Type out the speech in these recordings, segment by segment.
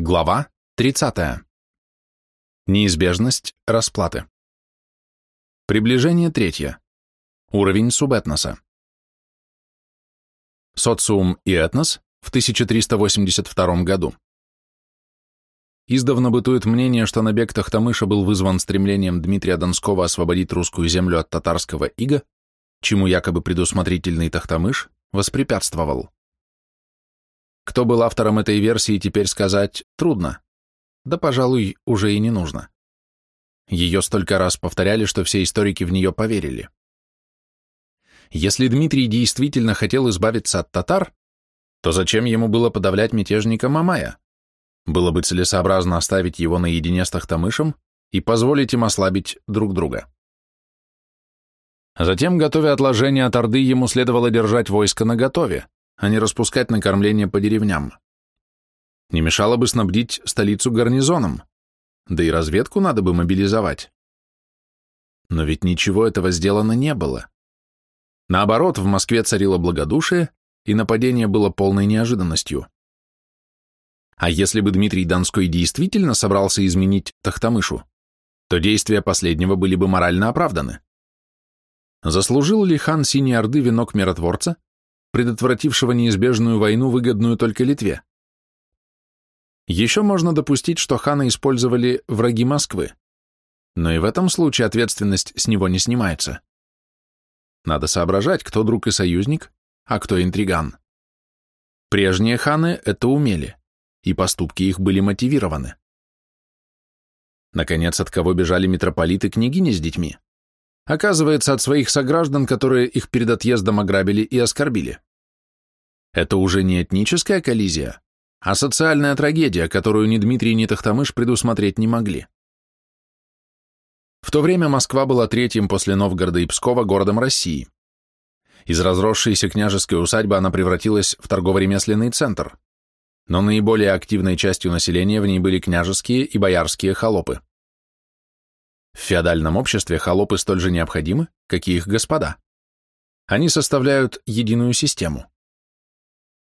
Глава 30. Неизбежность расплаты. Приближение третье. Уровень субэтноса. Социум и этнос в 1382 году. Издавна бытует мнение, что набег Тахтамыша был вызван стремлением Дмитрия Донского освободить русскую землю от татарского ига, чему якобы предусмотрительный Тахтамыш воспрепятствовал. Кто был автором этой версии, теперь сказать трудно. Да, пожалуй, уже и не нужно. Ее столько раз повторяли, что все историки в нее поверили. Если Дмитрий действительно хотел избавиться от татар, то зачем ему было подавлять мятежника Мамая? Было бы целесообразно оставить его наедине с Тахтамышем и позволить им ослабить друг друга. Затем, готовя отложение от Орды, ему следовало держать войско наготове, а не распускать накормление по деревням. Не мешало бы снабдить столицу гарнизоном, да и разведку надо бы мобилизовать. Но ведь ничего этого сделано не было. Наоборот, в Москве царило благодушие, и нападение было полной неожиданностью. А если бы Дмитрий Донской действительно собрался изменить Тахтамышу, то действия последнего были бы морально оправданы. Заслужил ли хан Синей Орды венок миротворца, предотвратившего неизбежную войну, выгодную только Литве. Еще можно допустить, что хана использовали враги Москвы, но и в этом случае ответственность с него не снимается. Надо соображать, кто друг и союзник, а кто интриган. Прежние ханы это умели, и поступки их были мотивированы. Наконец, от кого бежали митрополиты княгини с детьми? Оказывается, от своих сограждан, которые их перед отъездом ограбили и оскорбили. Это уже не этническая коллизия, а социальная трагедия, которую ни Дмитрий, ни Тахтамыш предусмотреть не могли. В то время Москва была третьим после Новгорода и Пскова городом России. Из разросшейся княжеской усадьбы она превратилась в торгово-ремесленный центр, но наиболее активной частью населения в ней были княжеские и боярские холопы. В феодальном обществе холопы столь же необходимы, как и их господа. Они составляют единую систему.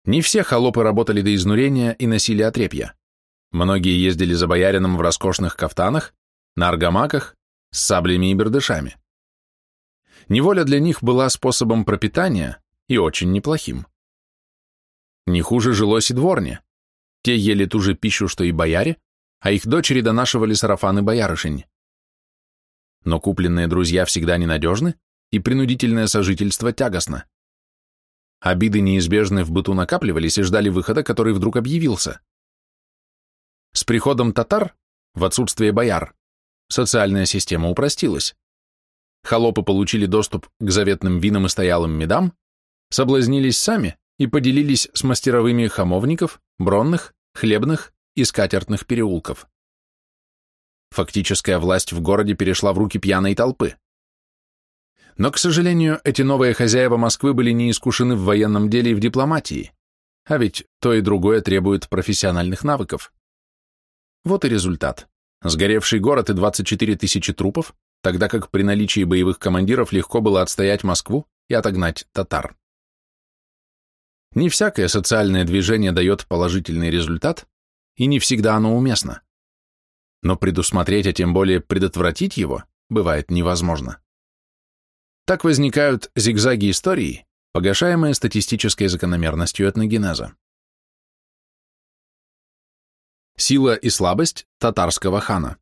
Не все холопы работали до изнурения и носили отрепья. Многие ездили за боярином в роскошных кафтанах, на аргамаках, с саблями и бердышами. Неволя для них была способом пропитания и очень неплохим. Не хуже жилось и дворне. Те ели ту же пищу, что и бояре, а их дочери донашивали сарафаны боярышень но купленные друзья всегда ненадежны, и принудительное сожительство тягостно. Обиды неизбежны в быту накапливались и ждали выхода, который вдруг объявился. С приходом татар, в отсутствие бояр, социальная система упростилась. Холопы получили доступ к заветным винам и стоялым медам, соблазнились сами и поделились с мастеровыми хамовников, бронных, хлебных и скатертных переулков. Фактическая власть в городе перешла в руки пьяной толпы. Но, к сожалению, эти новые хозяева Москвы были не искушены в военном деле и в дипломатии, а ведь то и другое требует профессиональных навыков. Вот и результат. Сгоревший город и 24 тысячи трупов, тогда как при наличии боевых командиров легко было отстоять Москву и отогнать татар. Не всякое социальное движение дает положительный результат, и не всегда оно уместно но предусмотреть, а тем более предотвратить его, бывает невозможно. Так возникают зигзаги истории, погашаемые статистической закономерностью этногенеза. Сила и слабость татарского хана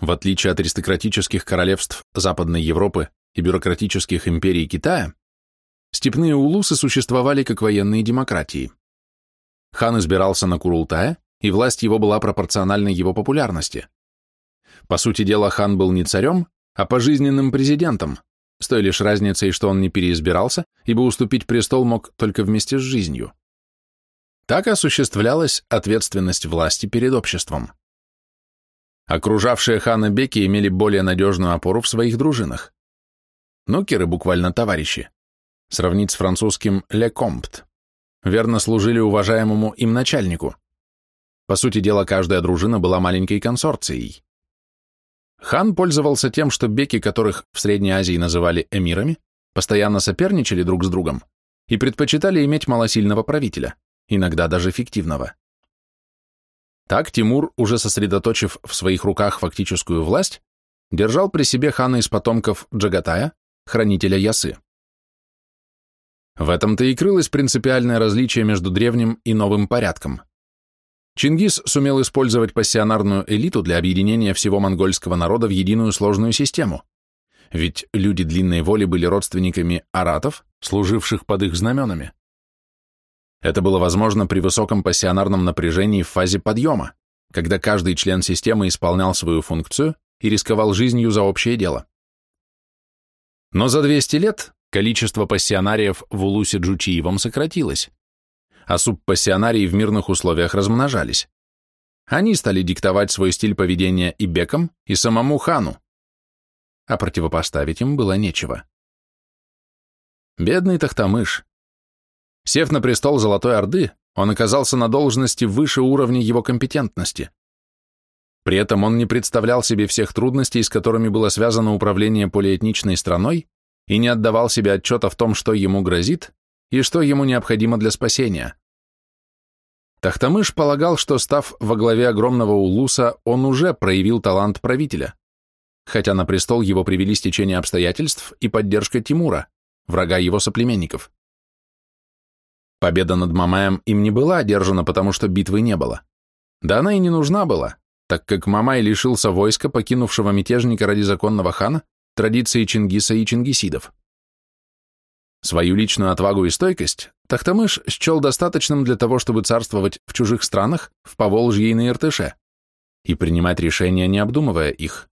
В отличие от аристократических королевств Западной Европы и бюрократических империй Китая, степные улусы существовали как военные демократии. Хан избирался на Курултае, и власть его была пропорциональна его популярности. По сути дела, хан был не царем, а пожизненным президентом, с той лишь разницей, что он не переизбирался, ибо уступить престол мог только вместе с жизнью. Так осуществлялась ответственность власти перед обществом. Окружавшие хана Беки имели более надежную опору в своих дружинах. Нукеры буквально товарищи. Сравнить с французским «le comte». Верно служили уважаемому им начальнику. По сути дела, каждая дружина была маленькой консорцией. Хан пользовался тем, что беки, которых в Средней Азии называли эмирами, постоянно соперничали друг с другом и предпочитали иметь малосильного правителя, иногда даже фиктивного. Так Тимур, уже сосредоточив в своих руках фактическую власть, держал при себе хана из потомков Джагатая, хранителя Ясы. В этом-то и крылось принципиальное различие между древним и новым порядком. Чингис сумел использовать пассионарную элиту для объединения всего монгольского народа в единую сложную систему, ведь люди длинной воли были родственниками аратов, служивших под их знаменами. Это было возможно при высоком пассионарном напряжении в фазе подъема, когда каждый член системы исполнял свою функцию и рисковал жизнью за общее дело. Но за 200 лет количество пассионариев в Улусе Джучиевом сократилось, а субпассионарии в мирных условиях размножались. Они стали диктовать свой стиль поведения и бекам, и самому хану, а противопоставить им было нечего. Бедный Тахтамыш. Сев на престол Золотой Орды, он оказался на должности выше уровня его компетентности. При этом он не представлял себе всех трудностей, с которыми было связано управление полиэтничной страной, и не отдавал себе отчета в том, что ему грозит и что ему необходимо для спасения. Тахтамыш полагал, что, став во главе огромного улуса, он уже проявил талант правителя, хотя на престол его привели стечение обстоятельств и поддержка Тимура, врага его соплеменников. Победа над Мамаем им не была одержана, потому что битвы не было. Да она и не нужна была, так как Мамай лишился войска, покинувшего мятежника ради законного хана, традиции Чингиса и чингисидов. Свою личную отвагу и стойкость Тахтамыш счел достаточным для того, чтобы царствовать в чужих странах, в Поволжье и на Иртыше, и принимать решения, не обдумывая их.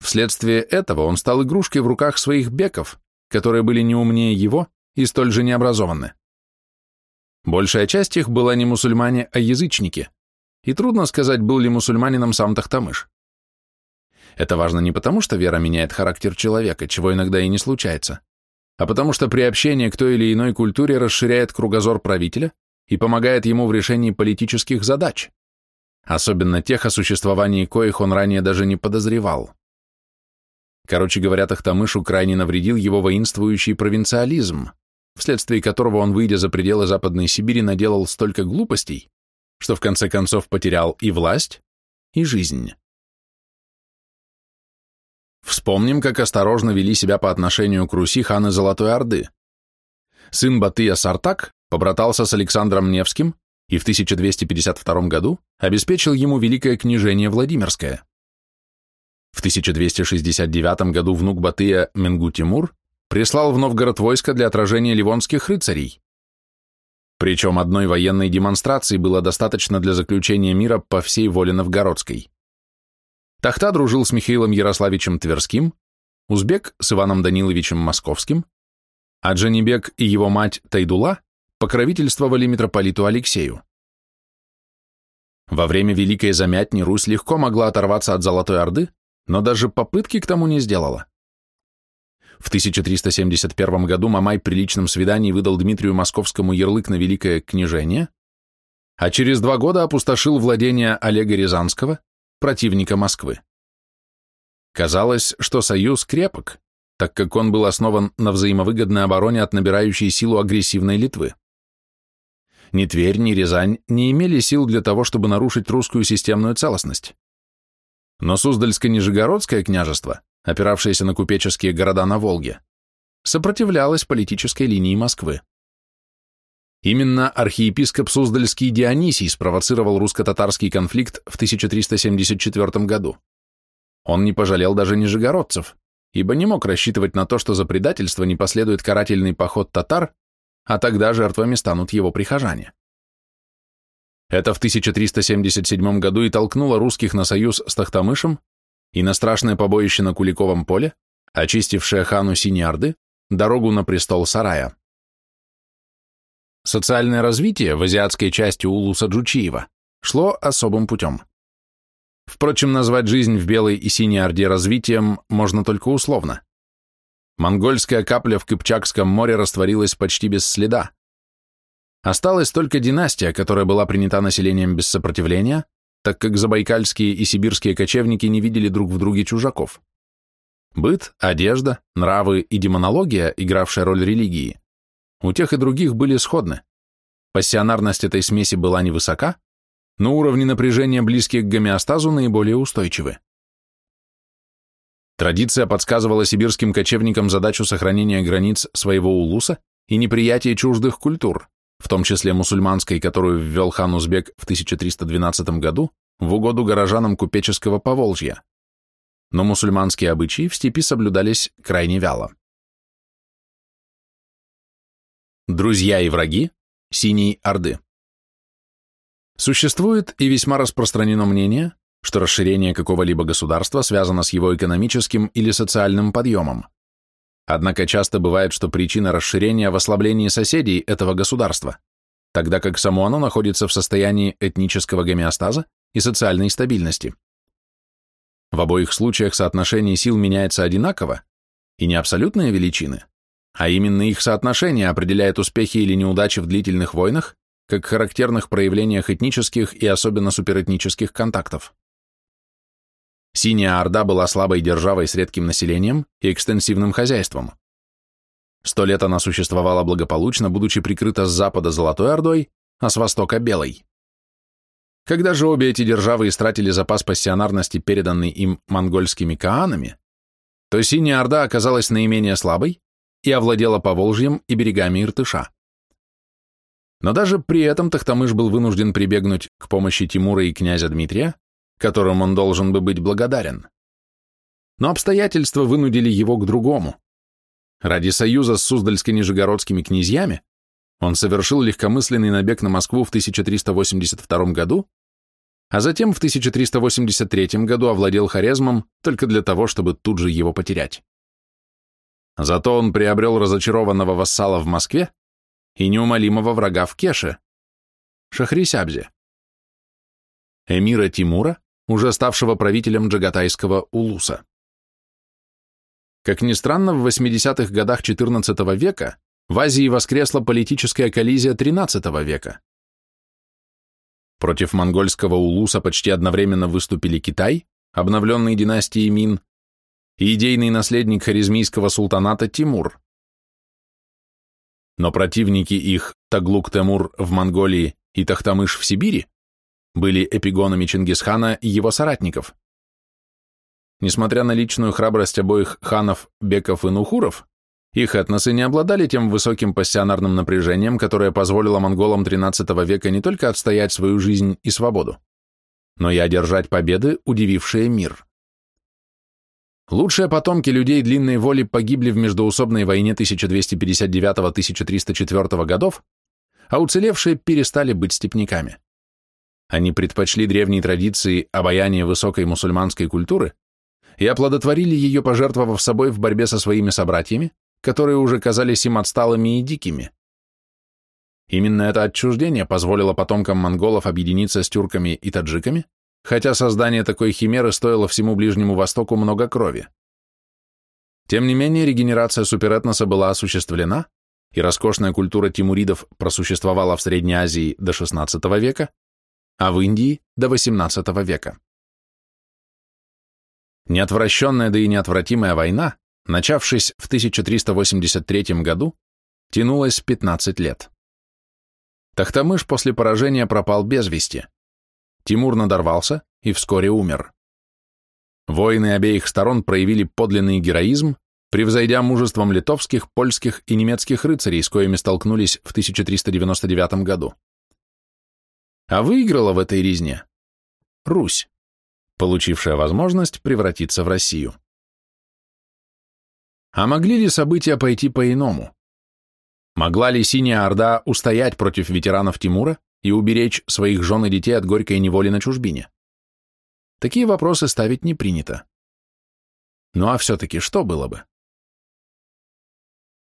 Вследствие этого он стал игрушкой в руках своих беков, которые были не умнее его и столь же необразованны. Большая часть их была не мусульмане, а язычники, и трудно сказать, был ли мусульманином сам Тахтамыш. Это важно не потому, что вера меняет характер человека, чего иногда и не случается, а потому что приобщение к той или иной культуре расширяет кругозор правителя и помогает ему в решении политических задач, особенно тех, о существовании коих он ранее даже не подозревал. Короче говоря, Тахтамышу крайне навредил его воинствующий провинциализм, вследствие которого он, выйдя за пределы Западной Сибири, наделал столько глупостей, что в конце концов потерял и власть, и жизнь. Вспомним, как осторожно вели себя по отношению к Руси ханы Золотой Орды. Сын Батыя Сартак побратался с Александром Невским и в 1252 году обеспечил ему великое княжение Владимирское. В 1269 году внук Батыя Менгу Тимур прислал в Новгород войско для отражения ливонских рыцарей, причем одной военной демонстрации было достаточно для заключения мира по всей воле новгородской. Тахта дружил с Михаилом Ярославичем Тверским, Узбек с Иваном Даниловичем Московским, а Джанибек и его мать Тайдула покровительствовали митрополиту Алексею. Во время Великой Замятни Русь легко могла оторваться от Золотой Орды, но даже попытки к тому не сделала. В 1371 году Мамай при личном свидании выдал Дмитрию Московскому ярлык на Великое княжение, а через два года опустошил владения Олега Рязанского, противника Москвы. Казалось, что союз крепок, так как он был основан на взаимовыгодной обороне от набирающей силу агрессивной Литвы. Ни Тверь, ни Рязань не имели сил для того, чтобы нарушить русскую системную целостность. Но Суздальско-Нижегородское княжество опиравшаяся на купеческие города на Волге, сопротивлялась политической линии Москвы. Именно архиепископ Суздальский Дионисий спровоцировал русско-татарский конфликт в 1374 году. Он не пожалел даже нижегородцев, ибо не мог рассчитывать на то, что за предательство не последует карательный поход татар, а тогда жертвами станут его прихожане. Это в 1377 году и толкнуло русских на союз с Тахтамышем и на страшное побоище на Куликовом поле, очистившее хану Синьярды, дорогу на престол Сарая. Социальное развитие в азиатской части Улуса Джучиева шло особым путем. Впрочем, назвать жизнь в Белой и Синей Орде развитием можно только условно. Монгольская капля в Кыпчакском море растворилась почти без следа. Осталась только династия, которая была принята населением без сопротивления, так как забайкальские и сибирские кочевники не видели друг в друге чужаков. Быт, одежда, нравы и демонология, игравшая роль религии, у тех и других были сходны. Пассионарность этой смеси была невысока, но уровни напряжения, близкие к гомеостазу, наиболее устойчивы. Традиция подсказывала сибирским кочевникам задачу сохранения границ своего улуса и неприятие чуждых культур, в том числе мусульманской, которую ввел хан Узбек в 1312 году в угоду горожанам купеческого Поволжья. Но мусульманские обычаи в степи соблюдались крайне вяло. Друзья и враги Синей Орды Существует и весьма распространено мнение, что расширение какого-либо государства связано с его экономическим или социальным подъемом. Однако часто бывает, что причина расширения в ослаблении соседей этого государства, тогда как само оно находится в состоянии этнического гомеостаза и социальной стабильности. В обоих случаях соотношение сил меняется одинаково, и не абсолютные величины, а именно их соотношение определяет успехи или неудачи в длительных войнах, как характерных проявлениях этнических и особенно суперэтнических контактов. Синяя Орда была слабой державой с редким населением и экстенсивным хозяйством. Сто лет она существовала благополучно, будучи прикрыта с запада Золотой Ордой, а с востока Белой. Когда же обе эти державы истратили запас пассионарности, переданный им монгольскими каанами, то Синяя Орда оказалась наименее слабой и овладела Поволжьем и берегами Иртыша. Но даже при этом Тахтамыш был вынужден прибегнуть к помощи Тимура и князя Дмитрия, которым он должен бы быть благодарен. Но обстоятельства вынудили его к другому. Ради союза с Суздальско-Нижегородскими князьями он совершил легкомысленный набег на Москву в 1382 году, а затем в 1383 году овладел Хорезмом только для того, чтобы тут же его потерять. Зато он приобрел разочарованного вассала в Москве и неумолимого врага в Кеше, Шахрисябзе. Эмира Тимура, уже ставшего правителем Джагатайского Улуса. Как ни странно, в 80-х годах XIV века в Азии воскресла политическая коллизия XIII века. Против монгольского Улуса почти одновременно выступили Китай, обновленный династией Мин, и идейный наследник харизмийского султаната Тимур. Но противники их Таглук-Темур в Монголии и Тахтамыш в Сибири были эпигонами Чингисхана и его соратников. Несмотря на личную храбрость обоих ханов, беков и нухуров, их этносы не обладали тем высоким пассионарным напряжением, которое позволило монголам XIII века не только отстоять свою жизнь и свободу, но и одержать победы, удивившие мир. Лучшие потомки людей длинной воли погибли в междоусобной войне 1259-1304 годов, а уцелевшие перестали быть степняками. Они предпочли древней традиции обаяния высокой мусульманской культуры и оплодотворили ее, пожертвовав собой в борьбе со своими собратьями, которые уже казались им отсталыми и дикими. Именно это отчуждение позволило потомкам монголов объединиться с тюрками и таджиками, хотя создание такой химеры стоило всему Ближнему Востоку много крови. Тем не менее, регенерация суперэтноса была осуществлена, и роскошная культура тимуридов просуществовала в Средней Азии до XVI века, а в Индии до XVIII века. Неотвращенная да и неотвратимая война, начавшись в 1383 году, тянулась 15 лет. Тахтамыш после поражения пропал без вести. Тимур надорвался и вскоре умер. Воины обеих сторон проявили подлинный героизм, превзойдя мужеством литовских, польских и немецких рыцарей, с коими столкнулись в 1399 году. А выиграла в этой резне Русь, получившая возможность превратиться в Россию. А могли ли события пойти по-иному? Могла ли Синяя Орда устоять против ветеранов Тимура и уберечь своих жен и детей от горькой неволи на чужбине? Такие вопросы ставить не принято. Ну а все-таки что было бы?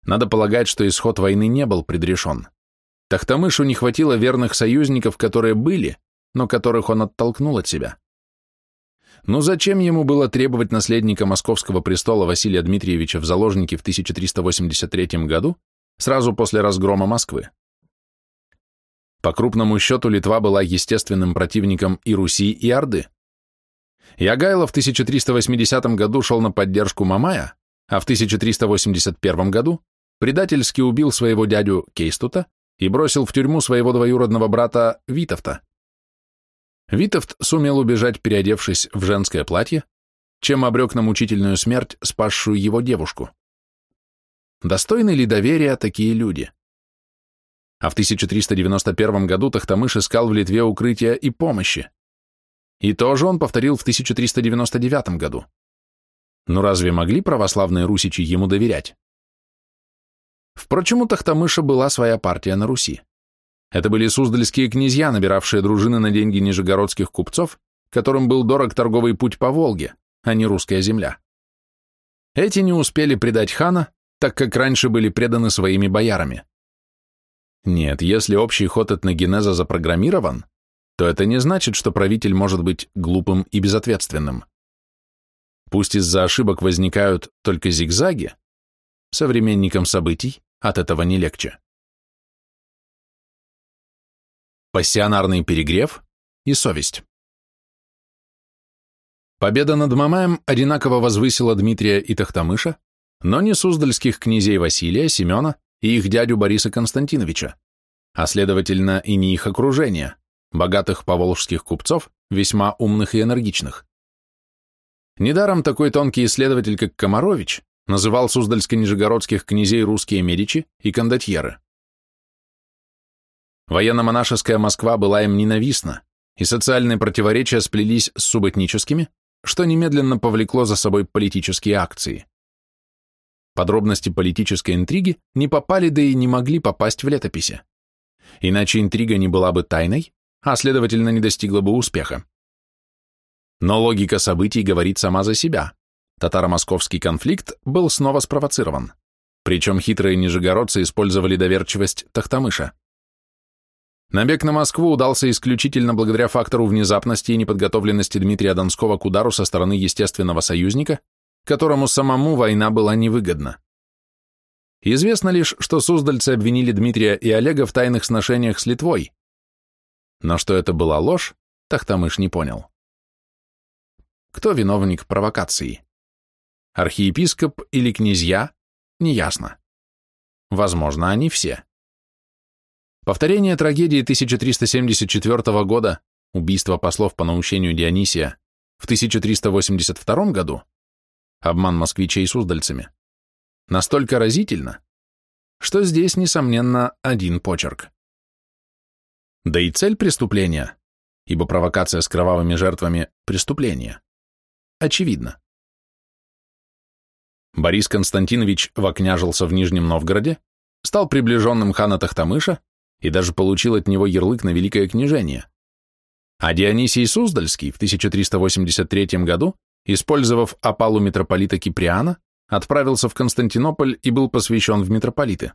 Надо полагать, что исход войны не был предрешен. Тахтамышу не хватило верных союзников, которые были, но которых он оттолкнул от себя. Но зачем ему было требовать наследника московского престола Василия Дмитриевича в заложники в 1383 году, сразу после разгрома Москвы? По крупному счету Литва была естественным противником и Руси, и Орды. Ягайло в 1380 году шел на поддержку Мамая, а в 1381 году предательски убил своего дядю Кейстута и бросил в тюрьму своего двоюродного брата Витовта. Витовт сумел убежать, переодевшись в женское платье, чем обрек на мучительную смерть спасшую его девушку. Достойны ли доверия такие люди? А в 1391 году Тахтамыш искал в Литве укрытия и помощи. И тоже он повторил в 1399 году. Но разве могли православные русичи ему доверять? Впрочем, у Тахтамыша была своя партия на Руси. Это были суздальские князья, набиравшие дружины на деньги нижегородских купцов, которым был дорог торговый путь по Волге, а не русская земля. Эти не успели предать хана, так как раньше были преданы своими боярами. Нет, если общий ход этногенеза запрограммирован, то это не значит, что правитель может быть глупым и безответственным. Пусть из-за ошибок возникают только зигзаги, современникам событий от этого не легче. Пассионарный перегрев и совесть. Победа над Мамаем одинаково возвысила Дмитрия и Тахтамыша, но не суздальских князей Василия, Семена и их дядю Бориса Константиновича, а следовательно и не их окружение, богатых поволжских купцов, весьма умных и энергичных. Недаром такой тонкий исследователь, как Комарович, называл суздальско-нижегородских князей русские Медичи и кондотьеры. Военно-монашеская Москва была им ненавистна, и социальные противоречия сплелись с субэтническими, что немедленно повлекло за собой политические акции. Подробности политической интриги не попали, да и не могли попасть в летописи. Иначе интрига не была бы тайной, а, следовательно, не достигла бы успеха. Но логика событий говорит сама за себя. Татаро-московский конфликт был снова спровоцирован. Причем хитрые нижегородцы использовали доверчивость Тахтамыша. Набег на Москву удался исключительно благодаря фактору внезапности и неподготовленности Дмитрия Донского к удару со стороны естественного союзника, которому самому война была невыгодна. Известно лишь, что суздальцы обвинили Дмитрия и Олега в тайных сношениях с Литвой. Но что это была ложь, Тахтамыш не понял. Кто виновник провокации? Архиепископ или князья? Неясно. Возможно, они все. Повторение трагедии 1374 года, убийство послов по наущению Дионисия, в 1382 году, обман москвичей суздальцами, настолько разительно, что здесь, несомненно, один почерк. Да и цель преступления, ибо провокация с кровавыми жертвами – преступление, очевидно. Борис Константинович вокняжился в Нижнем Новгороде, стал приближенным хана Тахтамыша и даже получил от него ярлык на Великое княжение. А Дионисий Суздальский в 1383 году, использовав опалу митрополита Киприана, отправился в Константинополь и был посвящен в митрополиты.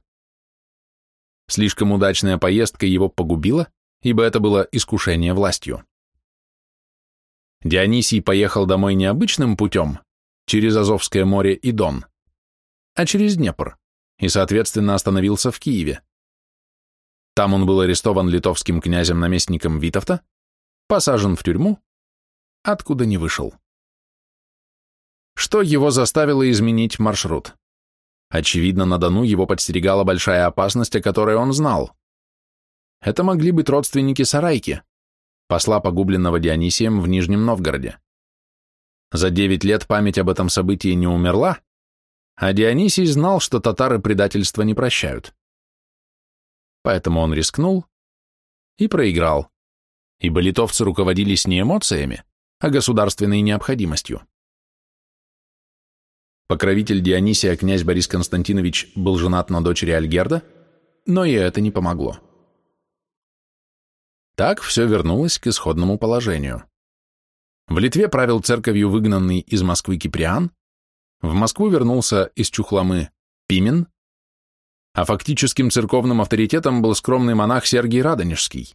Слишком удачная поездка его погубила, ибо это было искушение властью. Дионисий поехал домой необычным путем, через Азовское море и Дон, а через Днепр, и, соответственно, остановился в Киеве. Там он был арестован литовским князем-наместником Витовта, посажен в тюрьму, откуда не вышел. Что его заставило изменить маршрут? Очевидно, на Дону его подстерегала большая опасность, о которой он знал. Это могли быть родственники Сарайки, посла погубленного Дионисием в Нижнем Новгороде. За девять лет память об этом событии не умерла, а Дионисий знал, что татары предательства не прощают. Поэтому он рискнул и проиграл, ибо литовцы руководились не эмоциями, а государственной необходимостью. Покровитель Дионисия, князь Борис Константинович, был женат на дочери Альгерда, но и это не помогло. Так все вернулось к исходному положению. В Литве правил церковью выгнанный из Москвы Киприан, в Москву вернулся из Чухламы Пимен, а фактическим церковным авторитетом был скромный монах Сергий Радонежский.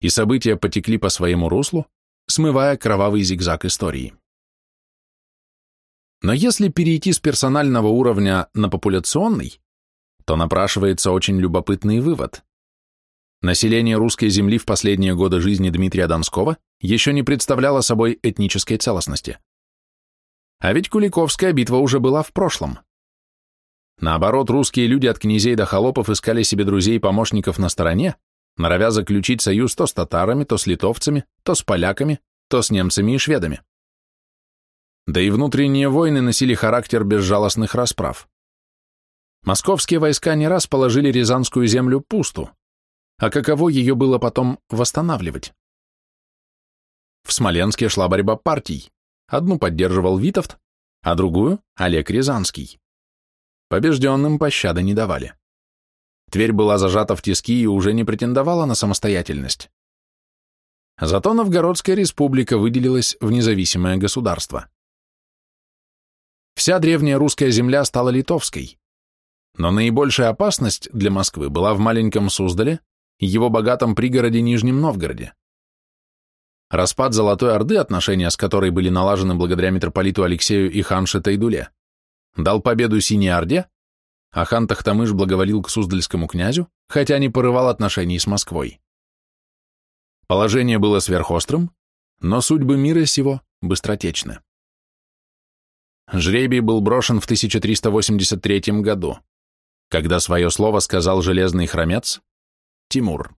И события потекли по своему руслу, смывая кровавый зигзаг истории. Но если перейти с персонального уровня на популяционный, то напрашивается очень любопытный вывод. Население русской земли в последние годы жизни Дмитрия Донского еще не представляло собой этнической целостности. А ведь Куликовская битва уже была в прошлом. Наоборот, русские люди от князей до холопов искали себе друзей и помощников на стороне, норовя заключить союз то с татарами, то с литовцами, то с поляками, то с немцами и шведами. Да и внутренние войны носили характер безжалостных расправ. Московские войска не раз положили Рязанскую землю пусту, а каково ее было потом восстанавливать? В Смоленске шла борьба партий. Одну поддерживал Витовт, а другую – Олег Рязанский. Побежденным пощады не давали. Тверь была зажата в тиски и уже не претендовала на самостоятельность. Зато Новгородская республика выделилась в независимое государство. Вся древняя русская земля стала литовской. Но наибольшая опасность для Москвы была в маленьком Суздале и его богатом пригороде Нижнем Новгороде. Распад Золотой Орды, отношения с которой были налажены благодаря митрополиту Алексею и ханше Тайдуле, дал победу Синей Орде, а хан Тахтамыш благоволил к Суздальскому князю, хотя не порывал отношений с Москвой. Положение было сверхострым, но судьбы мира сего быстротечны. Жребий был брошен в 1383 году, когда свое слово сказал железный хромец Тимур.